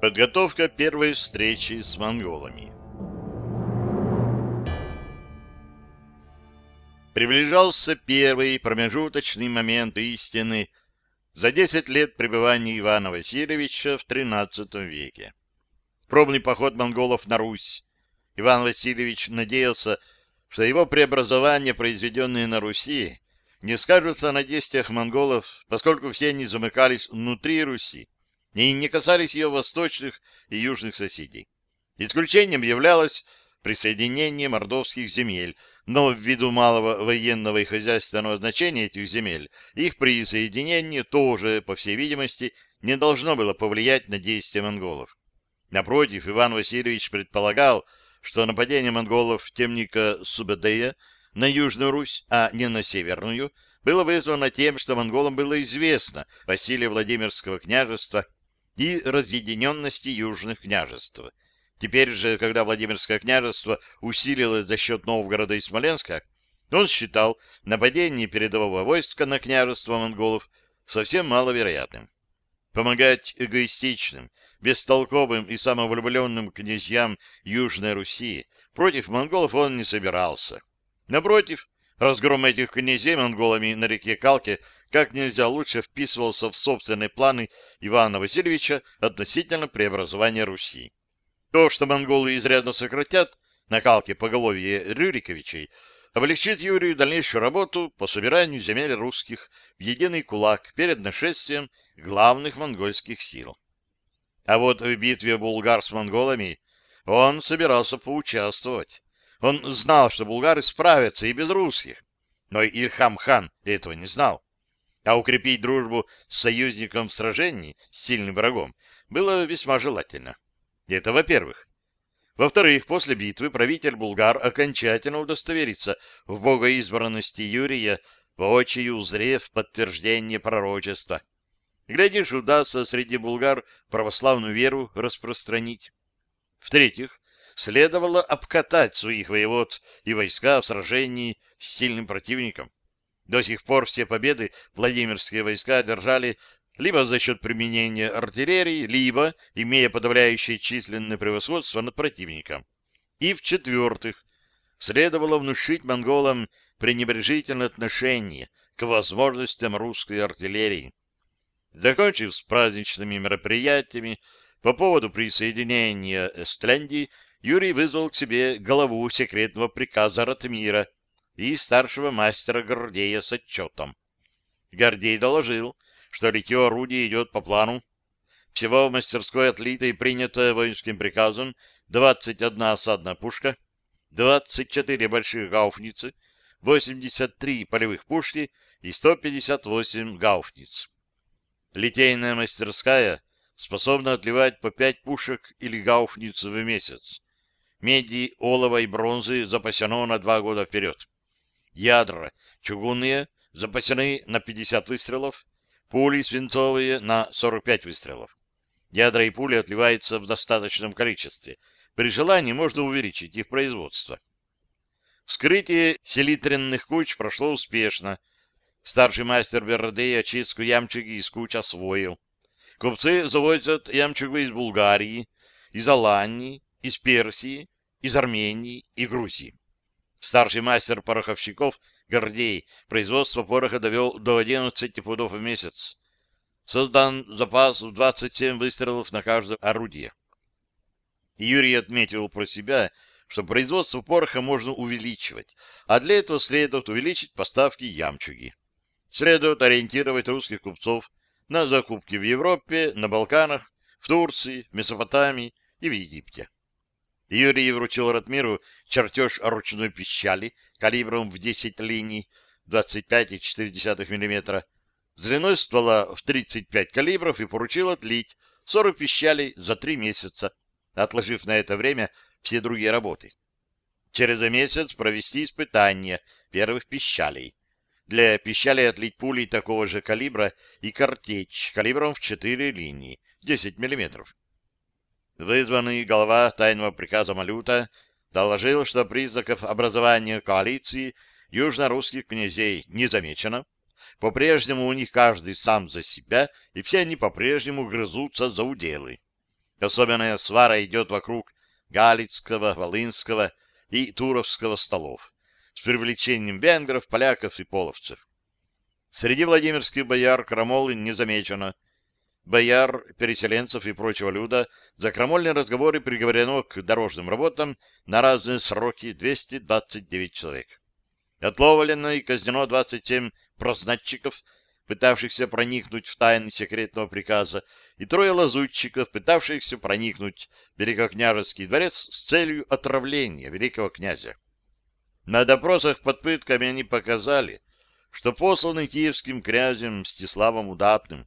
Подготовка первой встречи с монголами Приближался первый промежуточный момент истины за десять лет пребывания Ивана Васильевича в XIII веке. Пробный поход монголов на Русь. Иван Васильевич надеялся, что его преобразования, произведенные на Руси, не скажутся на действиях монголов, поскольку все они замыкались внутри Руси и не касались ее восточных и южных соседей. Исключением являлось присоединение мордовских земель, но ввиду малого военного и хозяйственного значения этих земель, их присоединение тоже, по всей видимости, не должно было повлиять на действия монголов. Напротив, Иван Васильевич предполагал, что нападение монголов темника Субэдея на Южную Русь, а не на Северную, было вызвано тем, что монголам было известно о силе Владимирского княжества и разъединенности южных княжеств. Теперь же, когда Владимирское княжество усилилось за счет Новгорода и Смоленска, он считал нападение передового войска на княжество монголов совсем маловероятным. Помогать эгоистичным, бестолковым и самовлюбленным князьям Южной Руси против монголов он не собирался. Напротив, разгром этих князей монголами на реке Калке как нельзя лучше вписывался в собственные планы Ивана Васильевича относительно преобразования Руси. То, что монголы изрядно сократят на Калке поголовье Рюриковичей, облегчит Юрию дальнейшую работу по собиранию земель русских в единый кулак перед нашествием главных монгольских сил. А вот в битве булгар с монголами он собирался поучаствовать. Он знал, что булгары справятся и без русских, но Ильхам-хан этого не знал. А укрепить дружбу с союзником в сражении, с сильным врагом, было весьма желательно. Это во-первых. Во-вторых, после битвы правитель Булгар окончательно удостоверится в богоизбранности Юрия, воочию узрев подтверждение пророчества. Глядишь, удастся среди булгар православную веру распространить. В-третьих, следовало обкатать своих воевод и войска в сражении с сильным противником. До сих пор все победы Владимирские войска держали либо за счет применения артиллерии, либо имея подавляющее численное превосходство над противником. И в-четвертых, следовало внушить монголам пренебрежительное отношение к возможностям русской артиллерии. Закончив с праздничными мероприятиями по поводу присоединения Эстляндии, Юрий вызвал к себе главу секретного приказа Ратмира и старшего мастера Гордея с отчетом. Гордей доложил, что литье орудий идет по плану. Всего в мастерской отлито и принято воинским приказом 21 осадная пушка, 24 больших гауфницы, 83 полевых пушки и 158 гауфниц. Литейная мастерская способна отливать по 5 пушек или гауфниц в месяц. Меди, олова и бронзы запасено на 2 года вперед. Ядра чугунные запасены на 50 выстрелов, Пули свинцовые на 45 выстрелов. Ядра и пули отливаются в достаточном количестве. При желании можно увеличить их производство. Вскрытие селитренных куч прошло успешно. Старший мастер Бердей очистку ямчуги из куч освоил. Купцы завозят ямчугу из Булгарии, из Алании, из Персии, из Армении и Грузии. Старший мастер пороховщиков Гордей производство пороха довел до 11 пудов в месяц. Создан запас в 27 выстрелов на каждое орудие. Юрий отметил про себя, что производство пороха можно увеличивать, а для этого следует увеличить поставки ямчуги. Следует ориентировать русских купцов на закупки в Европе, на Балканах, в Турции, в Месопотамии и в Египте. Юрий вручил Ратмиру чертеж ручной пищали калибром в 10 линий 25,4 мм, длиной ствола в 35 калибров и поручил отлить 40 пищалей за 3 месяца, отложив на это время все другие работы. Через месяц провести испытания первых пищалей. Для пищалей отлить пули такого же калибра и картечь калибром в 4 линии, 10 миллиметров. Вызванный голова тайного приказа Малюта доложил, что признаков образования коалиции южно-русских князей не замечено, по-прежнему у них каждый сам за себя, и все они по-прежнему грызутся за уделы. Особенная свара идет вокруг Галицкого, Волынского и Туровского столов с привлечением венгров, поляков и половцев. Среди владимирских бояр крамолы не замечено. Бояр, переселенцев и прочего люда за крамольные разговоры приговорено к дорожным работам на разные сроки 229 человек. Отловлено и казнено 27 прознатчиков, пытавшихся проникнуть в тайны секретного приказа, и трое лазутчиков, пытавшихся проникнуть в Великокняжеский дворец с целью отравления великого князя. На допросах под пытками они показали, что посланы киевским князем Мстиславом Удатным,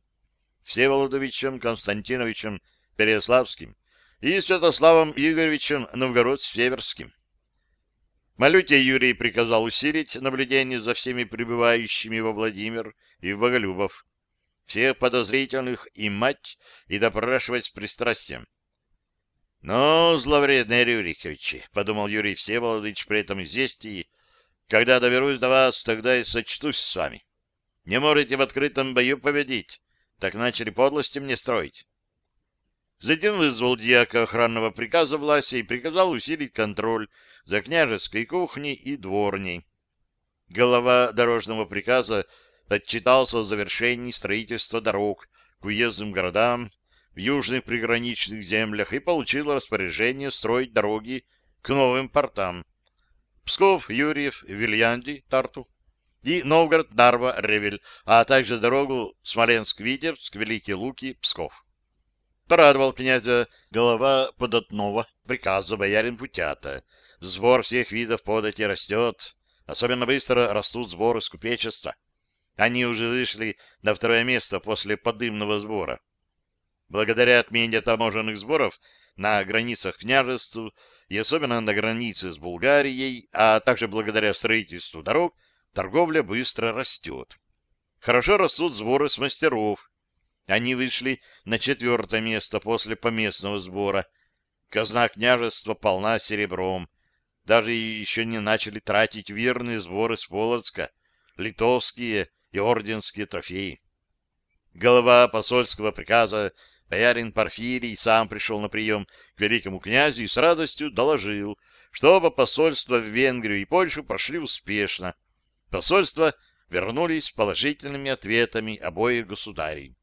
Всеволодовичем Константиновичем Переяславским и Святославом Игоревичем Новгород-Северским. Малюте Юрий приказал усилить наблюдение за всеми прибывающими во Владимир и в Боголюбов, всех подозрительных и мать, и допрашивать с пристрастием. — Ну, зловредные Рюриковичи, — подумал Юрий Всеволодович при этом известии, — когда доберусь до вас, тогда и сочтусь с вами. Не можете в открытом бою победить, так начали подлости мне строить. Затем вызвал дьяка охранного приказа власти и приказал усилить контроль за княжеской кухней и дворней. Голова дорожного приказа отчитался о завершении строительства дорог к уездным городам в южных приграничных землях и получил распоряжение строить дороги к новым портам Псков, Юрьев, Вильянди, Тарту и Новгород, Нарва, Ревель, а также дорогу Смоленск-Витебск, Великие Луки, Псков. Порадовал князя голова податного приказа боярин Путята. Сбор всех видов подати растет. Особенно быстро растут сборы с купечества. Они уже вышли на второе место после подымного сбора. Благодаря отмене таможенных сборов на границах княжеств и особенно на границе с Булгарией, а также благодаря строительству дорог, торговля быстро растет. Хорошо растут сборы с мастеров. Они вышли на четвертое место после поместного сбора. Казна княжества полна серебром. Даже еще не начали тратить верные сборы с Полоцка, литовские и орденские трофеи. Голова посольского приказа Боярин Порфирий сам пришел на прием к великому князю и с радостью доложил, что оба посольства в Венгрию и Польшу прошли успешно. Посольства вернулись с положительными ответами обоих государей.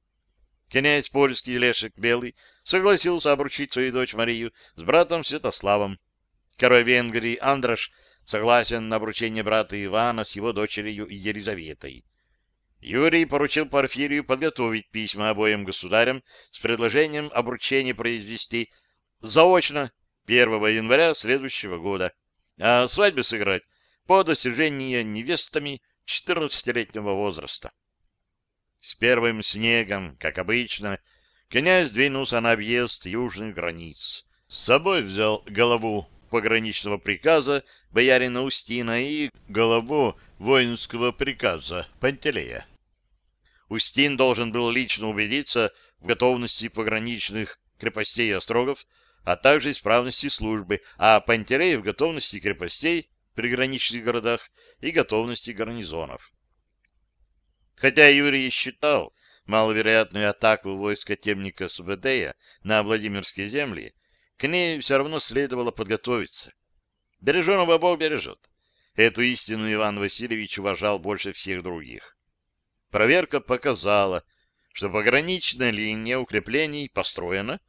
Князь польский Лешек Белый согласился обручить свою дочь Марию с братом Святославом. Король Венгрии Андрош согласен на обручение брата Ивана с его дочерью Елизаветой. Юрий поручил Порфирию подготовить письма обоим государям с предложением обручения произвести заочно 1 января следующего года, а свадьбы сыграть по достижении невестами 14-летнего возраста. С первым снегом, как обычно, князь двинулся на объезд южных границ. С собой взял голову пограничного приказа боярина Устина и голову воинского приказа Пантелея. Устин должен был лично убедиться в готовности пограничных крепостей и острогов, а также исправности службы, а Пантелей в готовности крепостей приграничных городах и готовности гарнизонов. Хотя Юрий считал маловероятную атаку войска темника Субедея на Владимирские земли, к ней все равно следовало подготовиться. Береженого Бог бережет. Эту истину Иван Васильевич уважал больше всех других. Проверка показала, что пограничная линия укреплений построена.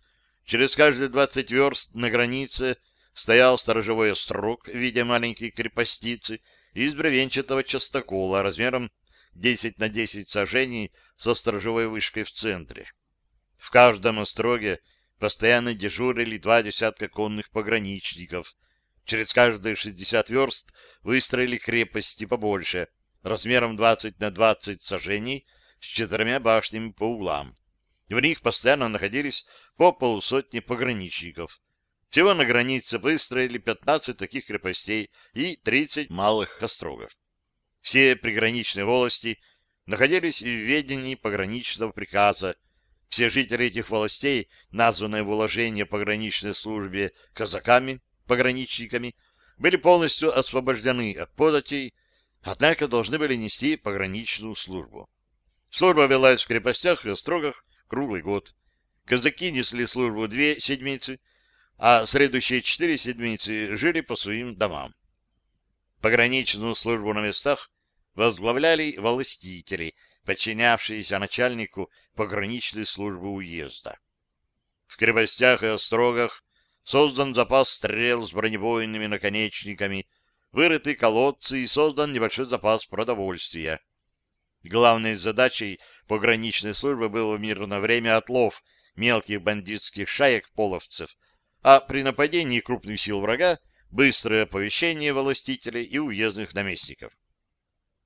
Через каждые 20 верст на границе стоял сторожевой острог в виде маленькой крепостицы из бревенчатого частокола размером 10 на 10 сажений со сторожевой вышкой в центре. В каждом остроге постоянно дежурили два десятка конных пограничников. Через каждые 60 верст выстроили крепости побольше, размером 20 на 20 сажений, с четырьмя башнями по углам. В них постоянно находились по полусотни пограничников. Всего на границе выстроили 15 таких крепостей и 30 малых острогов. Все приграничные волости находились в ведении пограничного приказа, все жители этих властей, названные в уложении пограничной службе казаками, пограничниками, были полностью освобождены от податей, однако должны были нести пограничную службу. Служба велась в крепостях и острогах круглый год. Казаки несли службу две седмицы, а следующие четыре седмицы жили по своим домам. Пограничную службу на местах возглавляли властители, подчинявшиеся начальнику пограничной службы уезда. В крепостях и острогах создан запас стрел с бронебойными наконечниками, вырыты колодцы и создан небольшой запас продовольствия. Главной задачей пограничной службы был в мирное время отлов мелких бандитских шаек-половцев, а при нападении крупных сил врага быстрое оповещение властителей и уездных наместников.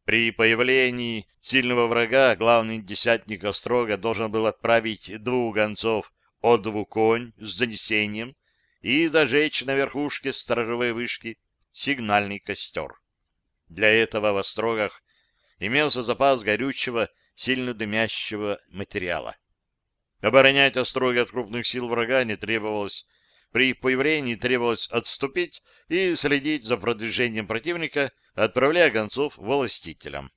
При появлении сильного врага главный десятник Острога должен был отправить двух гонцов от двух конь с донесением и зажечь на верхушке сторожевой вышки сигнальный костер. Для этого в Острогах имелся запас горючего, сильно дымящего материала. Оборонять Остроги от крупных сил врага не требовалось. При их появлении требовалось отступить и следить за продвижением противника, отправляя гонцов властителям.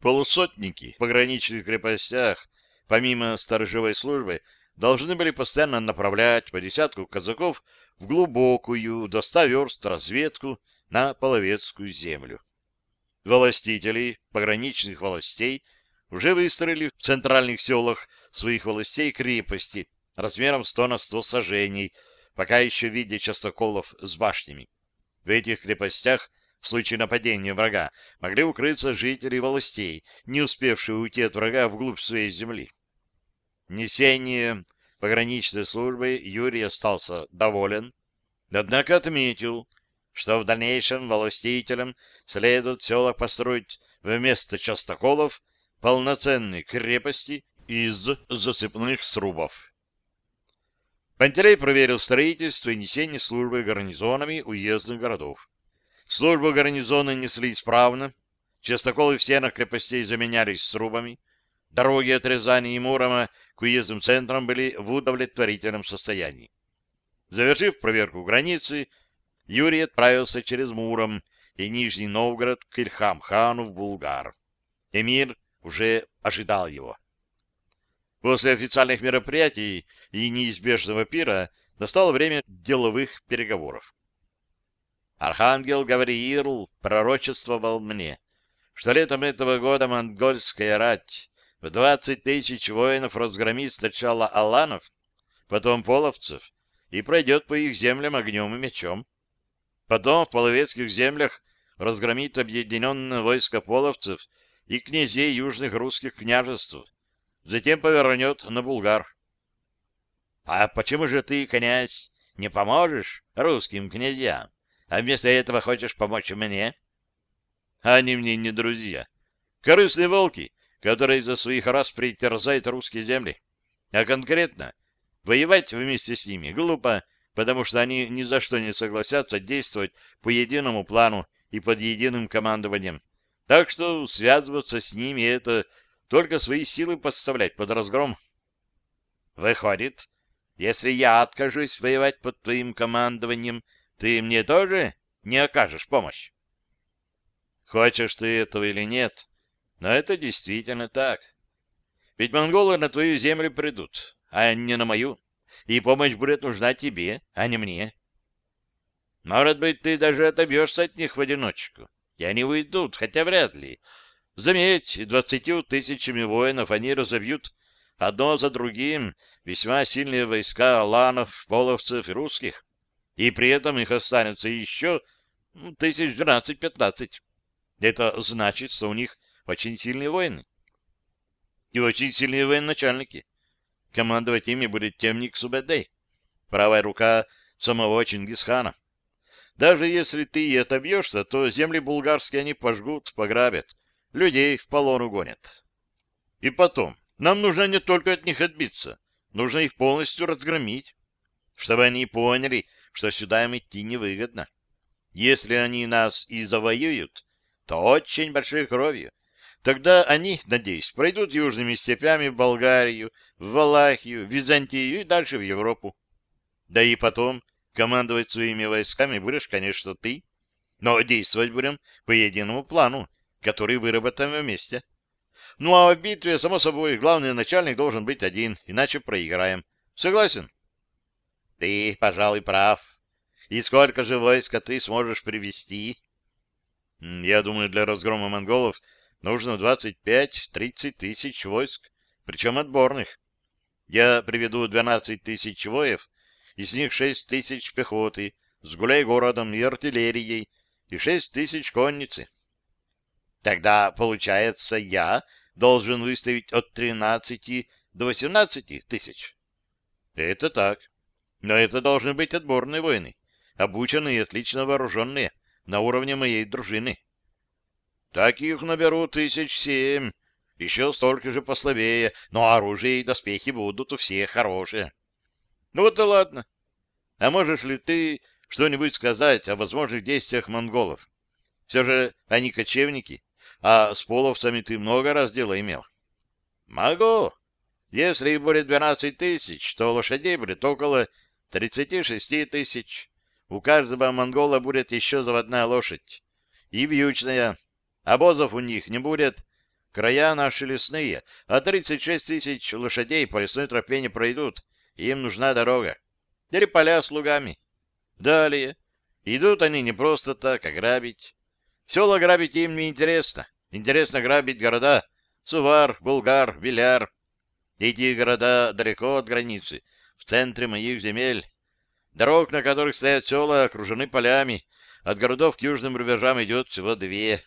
Полусотники в пограничных крепостях, помимо сторожевой службы, должны были постоянно направлять по десятку казаков в глубокую, до ста верст разведку на Половецкую землю. Властители пограничных властей уже выстроили в центральных селах своих властей крепости размером 100 на 100 сажений, пока еще в виде частоколов с башнями. В этих крепостях в случае нападения врага могли укрыться жители властей, не успевшие уйти от врага вглубь своей земли. Несение пограничной службы Юрий остался доволен, однако отметил, что в дальнейшем властителям следует в селах построить вместо частоколов полноценные крепости из засыпных срубов. Пантелей проверил строительство и несение службы гарнизонами уездных городов. Службу гарнизона несли исправно, частоколы в стенах крепостей заменялись срубами, дороги от Рязани и Мурома к уездным центрам были в удовлетворительном состоянии. Завершив проверку границы, Юрий отправился через Муром и Нижний Новгород к Ильхам-хану в Булгар. Эмир уже ожидал его. После официальных мероприятий и неизбежного пира настало время деловых переговоров. Архангел Гавриил пророчествовал мне, что летом этого года монгольская рать в двадцать тысяч воинов разгромит сначала аланов, потом половцев и пройдет по их землям огнем и мечом. Потом в половецких землях разгромит объединенное войско половцев и князей южных русских княжеств. Затем повернет на Булгар. — А почему же ты, князь, не поможешь русским князьям, а вместо этого хочешь помочь мне? — Они мне не друзья. Корыстные волки — который за своих раз притерзает русские земли. А конкретно, воевать вместе с ними глупо, потому что они ни за что не согласятся действовать по единому плану и под единым командованием. Так что связываться с ними — это только свои силы подставлять под разгром. Выходит, если я откажусь воевать под твоим командованием, ты мне тоже не окажешь помощь? Хочешь ты этого или нет, но это действительно так. Ведь монголы на твою землю придут, а не на мою, и помощь будет нужна тебе, а не мне. Может быть, ты даже отобьешься от них в одиночку. И они уйдут, хотя вряд ли. Заметь, двадцатью тысячами воинов они разобьют одно за другим весьма сильные войска аланов, половцев и русских, и при этом их останется еще ну, тысяч двенадцать-пятнадцать. Это значит, что у них очень сильные воины. И очень сильные военачальники. Командовать ими будет темник Субэдэй, правая рука самого Чингисхана. Даже если ты и отобьешься, то земли булгарские они пожгут, пограбят, людей в полон угонят. И потом, нам нужно не только от них отбиться, нужно их полностью разгромить, чтобы они поняли, что сюда им идти невыгодно. Если они нас и завоюют, то очень большой кровью, Тогда они, надеюсь, пройдут южными степями в Болгарию, в Валахию, в Византию и дальше в Европу. Да и потом командовать своими войсками будешь, конечно, ты. Но действовать будем по единому плану, который выработаем вместе. Ну а в битве, само собой, главный начальник должен быть один, иначе проиграем. Согласен? Ты, пожалуй, прав. И сколько же войска ты сможешь привести? Я думаю, для разгрома монголов нужно 25-30 тысяч войск, причем отборных. Я приведу 12 тысяч воев, из них 6 тысяч пехоты, с гуляй-городом и артиллерией, и 6 тысяч конницы. Тогда, получается, я должен выставить от 13 до 18 тысяч. Это так. Но это должны быть отборные воины, обученные и отлично вооруженные, на уровне моей дружины. Таких наберу тысяч семь, еще столько же послабее, но оружие и доспехи будут у всех хорошие. Ну вот и ладно. А можешь ли ты что-нибудь сказать о возможных действиях монголов? Все же они кочевники, а с половцами ты много раз дело имел. Могу. Если будет 12 тысяч, то лошадей будет около 36 тысяч. У каждого монгола будет еще заводная лошадь. И вьючная. Обозов у них не будет. Края наши лесные, а 36 тысяч лошадей по лесной тропе не пройдут. Им нужна дорога. Или поля с лугами. Далее. Идут они не просто так, а грабить. Села грабить им не интересно. Грабить города. Сувар, Булгар, Виляр. Эти города далеко от границы, в центре моих земель. Дорог, на которых стоят села, окружены полями. От городов к южным рубежам идет всего две.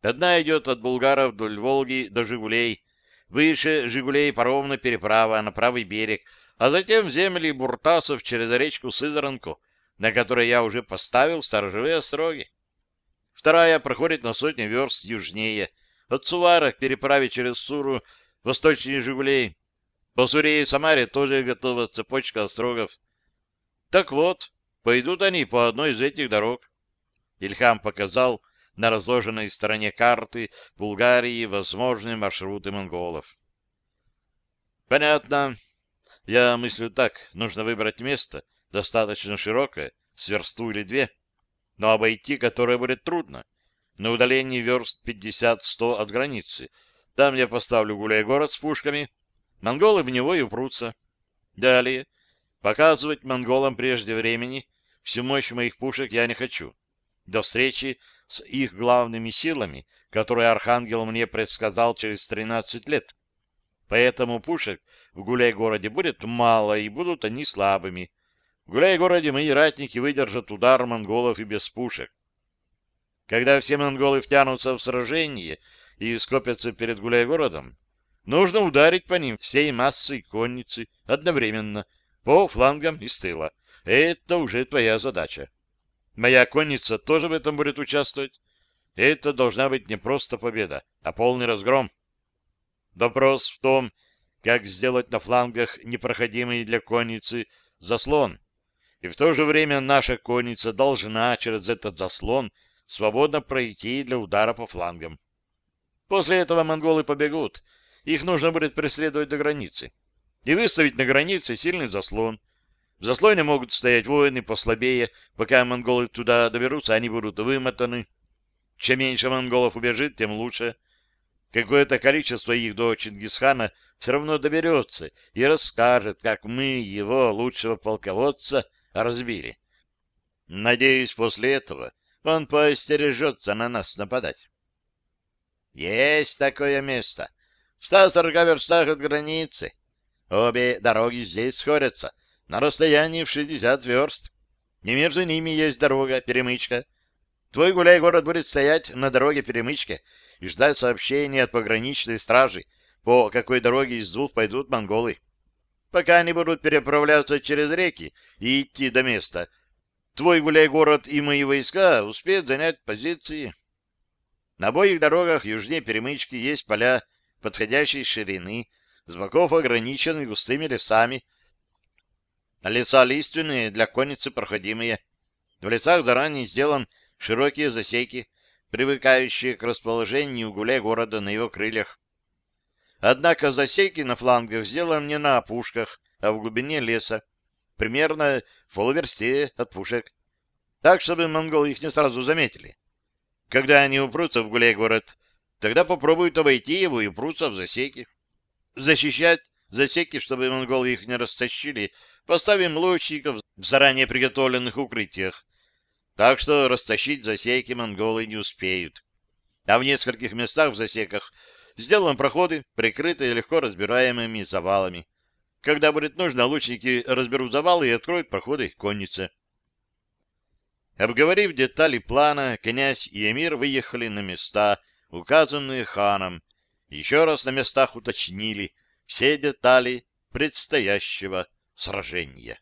Одна идет от Булгаров вдоль Волги до Жигулей. Выше Жигулей паромная переправа на правый берег, а затем в земли Буртасов через речку Сызранку, на которой я уже поставил сторожевые остроги. Вторая проходит на сотни верст южнее, от Сувара к переправе через Суру, восточнее Жигулей. По Суре и Самаре тоже готова цепочка острогов. Так вот, пойдут они по одной из этих дорог. Ильхам показал на разложенной стороне карты Булгарии возможные маршруты монголов. Понятно. Я мыслю так, нужно выбрать место, достаточно широкое, с версту или две, но обойти которое будет трудно. На удалении верст 50-100 от границы. Там я поставлю гуляй-город с пушками. Монголы в него и упрутся. Далее. Показывать монголам прежде времени всю мощь моих пушек я не хочу. До встречи с их главными силами, которые Архангел мне предсказал через 13 лет. Поэтому пушек в Гуляй-городе будет мало, и будут они слабыми. В Гуляй-городе мои ратники выдержат удар монголов и без пушек. Когда все монголы втянутся в сражение и скопятся перед Гуляй-городом, нужно ударить по ним всей массой конницы одновременно, по флангам и с тыла. Это уже твоя задача. Моя конница тоже в этом будет участвовать. Это должна быть не просто победа, а полный разгром. Вопрос в том, как сделать на флангах непроходимый для конницы заслон, и в то же время наша конница должна через этот заслон свободно пройти для удара по флангам. После этого монголы побегут, их нужно будет преследовать до границы и выставить на границе сильный заслон. В заслоне могут стоять воины послабее, пока монголы туда доберутся, они будут вымотаны. Чем меньше монголов убежит, тем лучше. Какое-то количество их до Чингисхана все равно доберется и расскажет, как мы его, лучшего полководца, разбили. Надеюсь, после этого он поостережется на нас нападать. Есть такое место. В 140 верстах от границы. Обе дороги здесь сходятся, на расстоянии в 60 верст. И между ними есть дорога, перемычка. Твой гуляй-город будет стоять на дороге-перемычке и ждать сообщения от пограничной стражи, по какой дороге из двух пойдут монголы. Пока они будут переправляться через реки и идти до места, твой гуляй-город и мои войска успеют занять позиции. На обоих дорогах южнее перемычки есть поля подходящей ширины, с боков ограничены густыми лесами. Леса лиственные, для конницы проходимые. В лесах заранее сделан широкие засеки, привыкающие к расположению гуляй города на его крыльях. Однако засеки на флангах сделаны не на опушках, а в глубине леса, примерно в полуверсте от пушек. так, чтобы монголы их не сразу заметили. Когда они упрутся в Гулей-город, тогда попробуют обойти его и упрутся в засеки. Защищать засеки, чтобы монголы их не растащили, поставим лучников в заранее приготовленных укрытиях. Так что растащить засеки монголы не успеют. А в нескольких местах в засеках сделаем проходы, прикрытые легко разбираемыми завалами. Когда будет нужно, лучники разберут завалы и откроют проходы коннице. Обговорив детали плана, князь и эмир выехали на места, указанные ханом. Еще раз на местах уточнили все детали предстоящего сражения.